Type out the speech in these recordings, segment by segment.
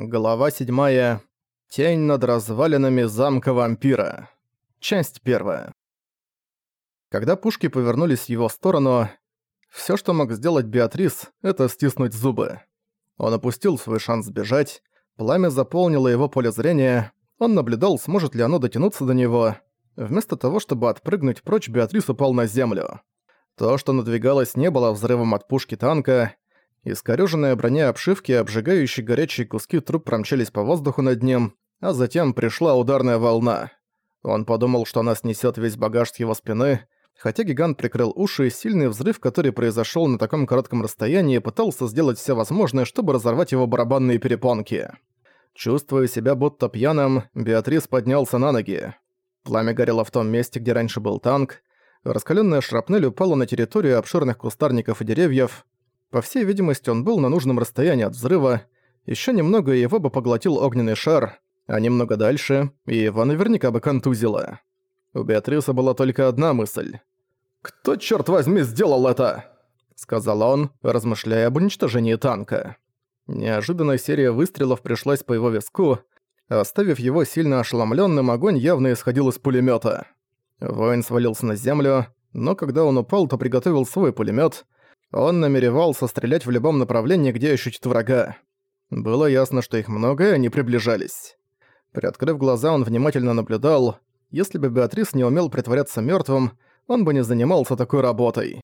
Глава 7. Тень над развалинами замка вампира. Часть 1. Когда пушки повернулись в его сторону, всё, что мог сделать Беатрис, это стиснуть зубы. Он опустил свой шанс сбежать, пламя заполнило его поле зрения, он наблюдал, сможет ли оно дотянуться до него. Вместо того, чтобы отпрыгнуть прочь, Беатрис упал на землю. То, что надвигалось, не было взрывом от пушки танка, Искорёженная броня обшивки и обжигающие горячие куски труб промчались по воздуху над ним, а затем пришла ударная волна. Он подумал, что она снесет весь багаж с его спины, хотя гигант прикрыл уши, и сильный взрыв, который произошел на таком коротком расстоянии, пытался сделать все возможное, чтобы разорвать его барабанные перепонки. Чувствуя себя будто пьяным, Беатрис поднялся на ноги. Пламя горело в том месте, где раньше был танк. Раскаленная шрапнель упала на территорию обширных кустарников и деревьев, по всей видимости, он был на нужном расстоянии от взрыва. Еще немного, и его бы поглотил огненный шар, а немного дальше, и его наверняка бы контузило. У Беатриса была только одна мысль. «Кто, черт возьми, сделал это?» Сказал он, размышляя об уничтожении танка. Неожиданная серия выстрелов пришлась по его виску, оставив его сильно ошеломленным, огонь явно исходил из пулемета. Воин свалился на землю, но когда он упал, то приготовил свой пулемет. Он намеревался стрелять в любом направлении, где ощутит врага. Было ясно, что их много, и они приближались. Приоткрыв глаза, он внимательно наблюдал. Если бы Беатрис не умел притворяться мертвым, он бы не занимался такой работой.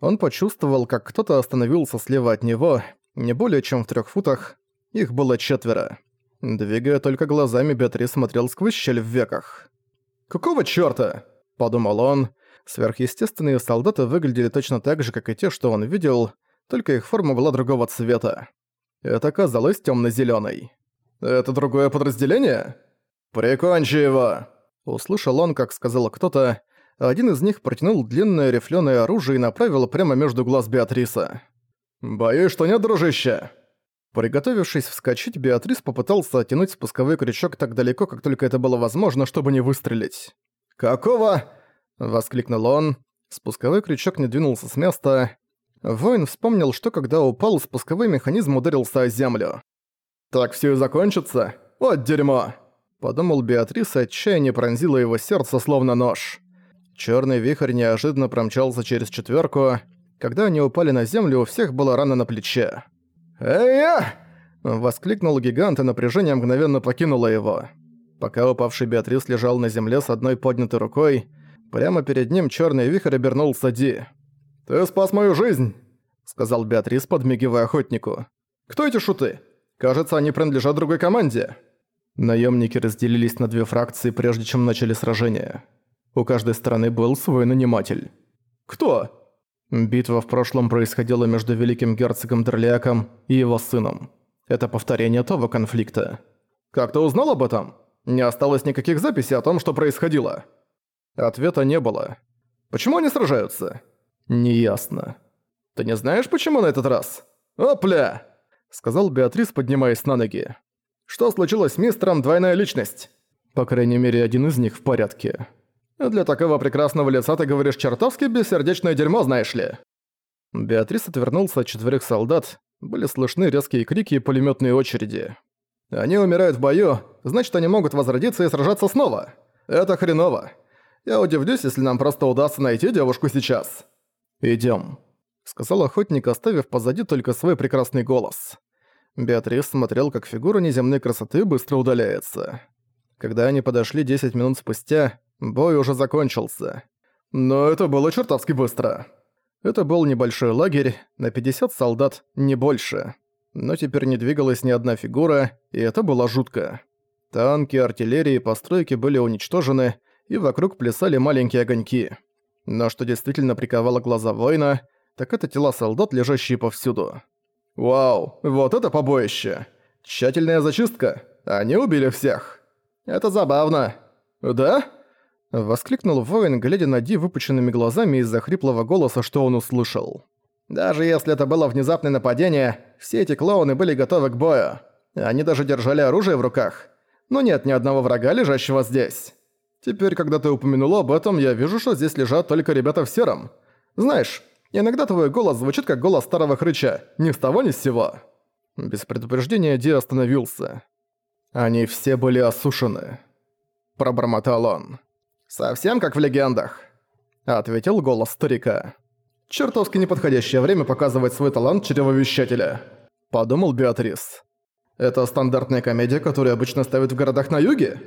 Он почувствовал, как кто-то остановился слева от него, не более чем в трех футах. Их было четверо. Двигая только глазами, Беатрис смотрел сквозь щель в веках. «Какого чёрта?» – подумал он, Сверхъестественные солдаты выглядели точно так же, как и те, что он видел, только их форма была другого цвета. Это казалось тёмно-зелёной. «Это другое подразделение?» «Прикончи его!» Услышал он, как сказал кто-то. Один из них протянул длинное рифлёное оружие и направил прямо между глаз Беатриса. «Боюсь, что нет, дружище!» Приготовившись вскочить, Беатрис попытался оттянуть спусковой крючок так далеко, как только это было возможно, чтобы не выстрелить. «Какого?» Воскликнул он. Спусковой крючок не двинулся с места. Воин вспомнил, что когда упал, спусковой механизм ударился о землю. «Так все и закончится? Вот дерьмо!» Подумал Беатрис, и отчаяние пронзило его сердце, словно нож. Черный вихрь неожиданно промчался через четверку. Когда они упали на землю, у всех была рана на плече. «Эй-я!» Воскликнул гигант, и напряжение мгновенно покинуло его. Пока упавший Беатрис лежал на земле с одной поднятой рукой, Прямо перед ним черный вихрь обернулся Ди. «Ты спас мою жизнь!» — сказал Беатрис, подмигивая охотнику. «Кто эти шуты? Кажется, они принадлежат другой команде». Наемники разделились на две фракции, прежде чем начали сражение. У каждой стороны был свой наниматель. «Кто?» Битва в прошлом происходила между великим герцогом Дерлиаком и его сыном. Это повторение того конфликта. «Как ты узнал об этом? Не осталось никаких записей о том, что происходило». Ответа не было. Почему они сражаются? Неясно. Ты не знаешь, почему на этот раз? Опля! Сказал Беатрис, поднимаясь на ноги. Что случилось с мистером Двойная Личность? По крайней мере, один из них в порядке. Для такого прекрасного лица ты говоришь чертовски бессердечное дерьмо, знаешь ли. Беатрис отвернулся от четверых солдат, были слышны резкие крики и пулемётные очереди. Они умирают в бою, значит, они могут возродиться и сражаться снова. Это хреново. Я удивлюсь, если нам просто удастся найти девушку сейчас. Идём», — сказал охотник, оставив позади только свой прекрасный голос. Беатрис смотрел, как фигура неземной красоты быстро удаляется. Когда они подошли 10 минут спустя, бой уже закончился. Но это было чертовски быстро. Это был небольшой лагерь, на 50 солдат, не больше. Но теперь не двигалась ни одна фигура, и это было жутко. Танки, артиллерии и постройки были уничтожены, и вокруг плясали маленькие огоньки. Но что действительно приковало глаза воина, так это тела солдат, лежащие повсюду. «Вау, вот это побоище! Тщательная зачистка! Они убили всех! Это забавно! Да?» Воскликнул воин, глядя на Ди выпученными глазами из-за хриплого голоса, что он услышал. «Даже если это было внезапное нападение, все эти клоуны были готовы к бою. Они даже держали оружие в руках. Но нет ни одного врага, лежащего здесь. Теперь, когда ты упомянула об этом, я вижу, что здесь лежат только ребята в сером. Знаешь, иногда твой голос звучит как голос старого хрыча, ни с того ни с сего». Без предупреждения Ди остановился. «Они все были осушены», — пробормотал он. «Совсем как в легендах», — ответил голос старика. «Чертовски неподходящее время показывать свой талант чревовещателя», — подумал Беатрис. «Это стандартная комедия, которую обычно ставят в городах на юге?»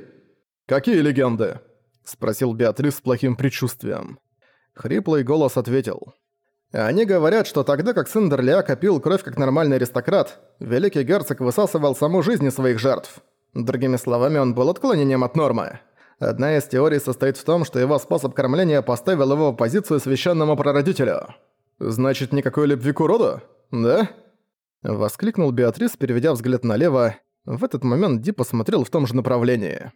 «Какие легенды?» — спросил Беатрис с плохим предчувствием. Хриплый голос ответил. Они говорят, что тогда как сын Дерляка пил кровь как нормальный аристократ, великий герцог высасывал саму жизнь из своих жертв. Другими словами, он был отклонением от нормы. Одна из теорий состоит в том, что его способ кормления поставил его в позицию священному прародителю. «Значит, никакой любви к уроду? Да?» Воскликнул Беатрис, переведя взгляд налево. В этот момент Ди посмотрел в том же направлении.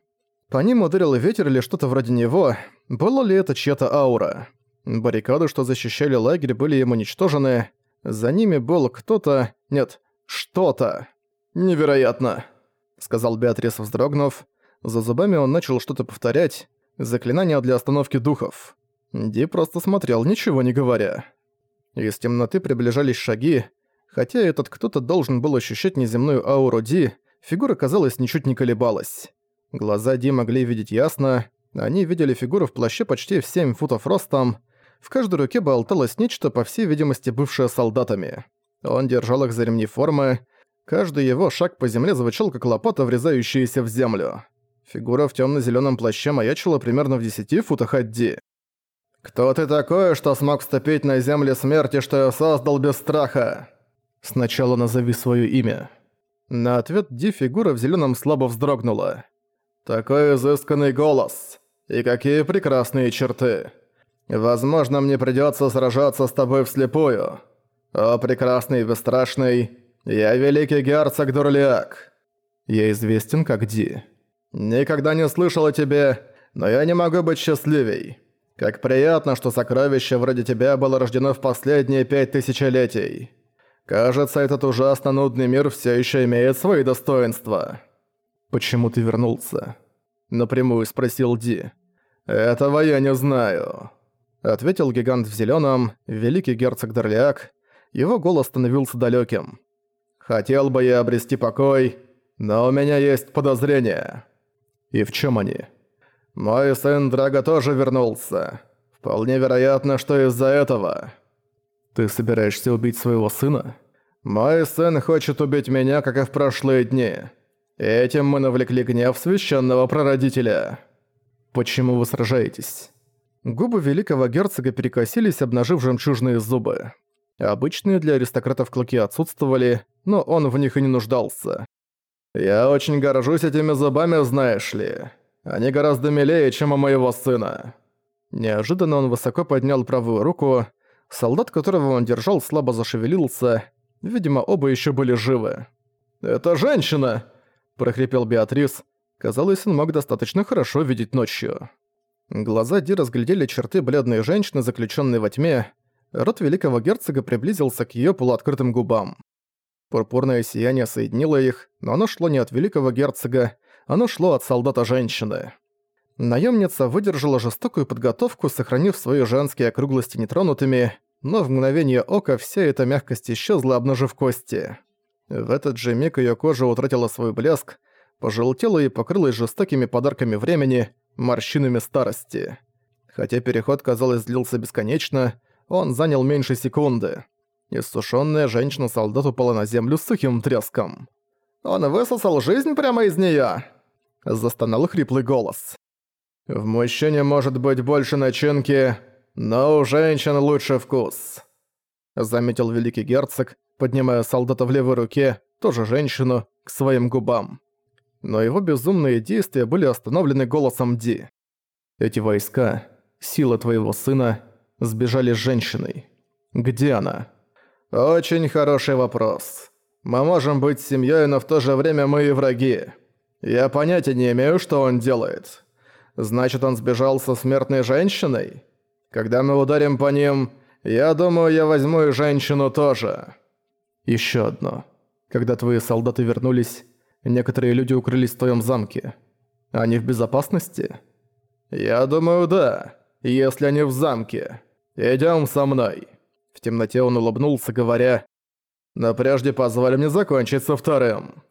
По ним ударил ветер или что-то вроде него. Была ли это чья-то аура? Баррикады, что защищали лагерь, были ему уничтожены. За ними был кто-то... Нет, что-то. «Невероятно!» — сказал Беатрис, вздрогнув. За зубами он начал что-то повторять. Заклинание для остановки духов. Ди просто смотрел, ничего не говоря. Из темноты приближались шаги. Хотя этот кто-то должен был ощущать неземную ауру Ди, фигура, казалось, ничуть не колебалась. Глаза Ди могли видеть ясно. Они видели фигуру в плаще почти в 7 футов ростом, в каждой руке болталось нечто, по всей видимости, бывшее солдатами. Он держал их за ремни формы. Каждый его шаг по земле звучал, как лопата, врезающаяся в землю. Фигура в темно зеленом плаще маячила примерно в 10 футах от Ди. «Кто ты такой, что смог вступить на землю смерти, что я создал без страха?» «Сначала назови свое имя». На ответ Ди фигура в зеленом слабо вздрогнула. «Такой изысканный голос. И какие прекрасные черты!» Возможно, мне придётся сражаться с тобой вслепую. О, прекрасный и бесстрашный, я великий герцог Дурлиак. Я известен как Ди. Никогда не слышал о тебе, но я не могу быть счастливей. Как приятно, что сокровище вроде тебя было рождено в последние пять тысячелетий. Кажется, этот ужасно нудный мир всё ещё имеет свои достоинства. Почему ты вернулся? Напрямую спросил Ди. Этого я не знаю ответил гигант в зелёном, великий герцог Дарлиак. Его голос становился далёким. «Хотел бы я обрести покой, но у меня есть подозрения». «И в чём они?» «Мой сын Драго тоже вернулся. Вполне вероятно, что из-за этого». «Ты собираешься убить своего сына?» «Мой сын хочет убить меня, как и в прошлые дни. Этим мы навлекли гнев священного прародителя». «Почему вы сражаетесь?» Губы великого герцога перекосились, обнажив жемчужные зубы. Обычные для аристократов клыки отсутствовали, но он в них и не нуждался. «Я очень горжусь этими зубами, знаешь ли. Они гораздо милее, чем у моего сына». Неожиданно он высоко поднял правую руку. Солдат, которого он держал, слабо зашевелился. Видимо, оба еще были живы. «Это женщина!» – прохрипел Беатрис. Казалось, он мог достаточно хорошо видеть ночью. Глаза Ди разглядели черты бледной женщины, заключенной во тьме. Рот великого герцога приблизился к ее полуоткрытым губам. Пурпурное сияние соединило их, но оно шло не от великого герцога, оно шло от солдата-женщины. Наемница выдержала жестокую подготовку, сохранив свои женские округлости нетронутыми, но в мгновение ока вся эта мягкость исчезла, обнажив кости. В этот же миг ее кожа утратила свой блеск, пожелтела и покрылась жестокими подарками времени, морщинами старости. Хотя переход, казалось, длился бесконечно, он занял меньше секунды. Иссушённая женщина-солдат упала на землю с сухим треском. «Он высосал жизнь прямо из неё!» Застонал хриплый голос. «В мужчине может быть больше начинки, но у женщин лучше вкус», заметил великий герцог, поднимая солдата в левой руке, тоже женщину, к своим губам но его безумные действия были остановлены голосом Ди. «Эти войска, сила твоего сына, сбежали с женщиной. Где она?» «Очень хороший вопрос. Мы можем быть семьей, но в то же время мы и враги. Я понятия не имею, что он делает. Значит, он сбежал со смертной женщиной? Когда мы ударим по ним, я думаю, я возьму и женщину тоже». Еще одно. Когда твои солдаты вернулись, Некоторые люди укрылись в твоем замке. Они в безопасности? Я думаю, да. Если они в замке. Идем со мной. В темноте он улыбнулся, говоря, Но прежде позволь мне закончить со вторым».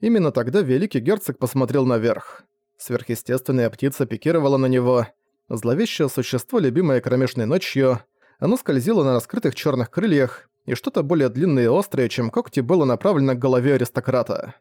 Именно тогда великий герцог посмотрел наверх. Сверхъестественная птица пикировала на него. Зловещее существо, любимое кромешной ночью, оно скользило на раскрытых черных крыльях, и что-то более длинное и острое, чем когти, было направлено к голове аристократа.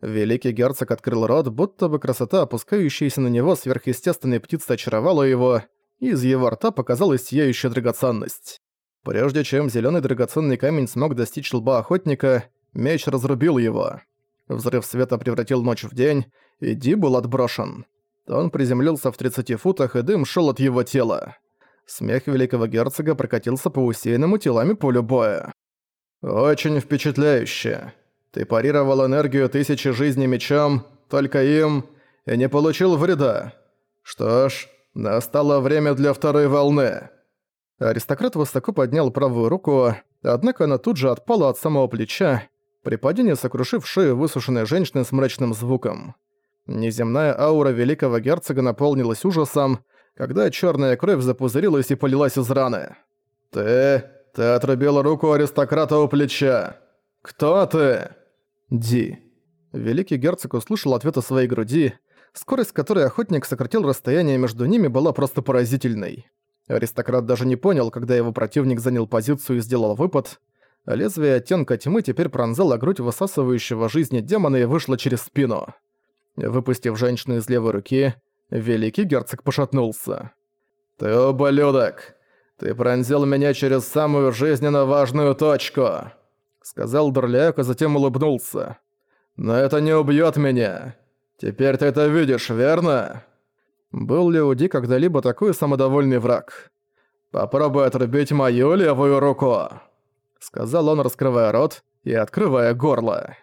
Великий герцог открыл рот, будто бы красота, опускающаяся на него сверхъестественной птицы, очаровала его, и из его рта показалась сияющая драгоценность. Прежде чем зеленый драгоценный камень смог достичь лба охотника, меч разрубил его. Взрыв света превратил ночь в день, и Ди был отброшен. Он приземлился в 30 футах, и дым шел от его тела. Смех великого герцога прокатился по усеянному телами полю боя. «Очень впечатляюще. Ты парировал энергию тысячи жизней мечом, только им, и не получил вреда. Что ж, настало время для второй волны». Аристократ высоко поднял правую руку, однако она тут же отпала от самого плеча, при падении сокрушив шею высушенной женщины с мрачным звуком. Неземная аура великого герцога наполнилась ужасом, когда черная кровь запузырилась и полилась из раны. «Ты... ты отрубил руку аристократа у плеча. Кто ты?» «Ди». Великий герцог услышал ответ о своей груди, скорость которой охотник сократил расстояние между ними была просто поразительной. Аристократ даже не понял, когда его противник занял позицию и сделал выпад. Лезвие оттенка тьмы теперь пронзало грудь высасывающего жизни демона и вышло через спину. Выпустив женщину из левой руки, великий герцог пошатнулся. «Ты ублюдок! Ты пронзил меня через самую жизненно важную точку!» Сказал Дурляк, а затем улыбнулся. «Но это не убьет меня! Теперь ты это видишь, верно?» Был ли у Ди когда-либо такой самодовольный враг? «Попробуй отрубить мою левую руку!» Сказал он, раскрывая рот и открывая горло.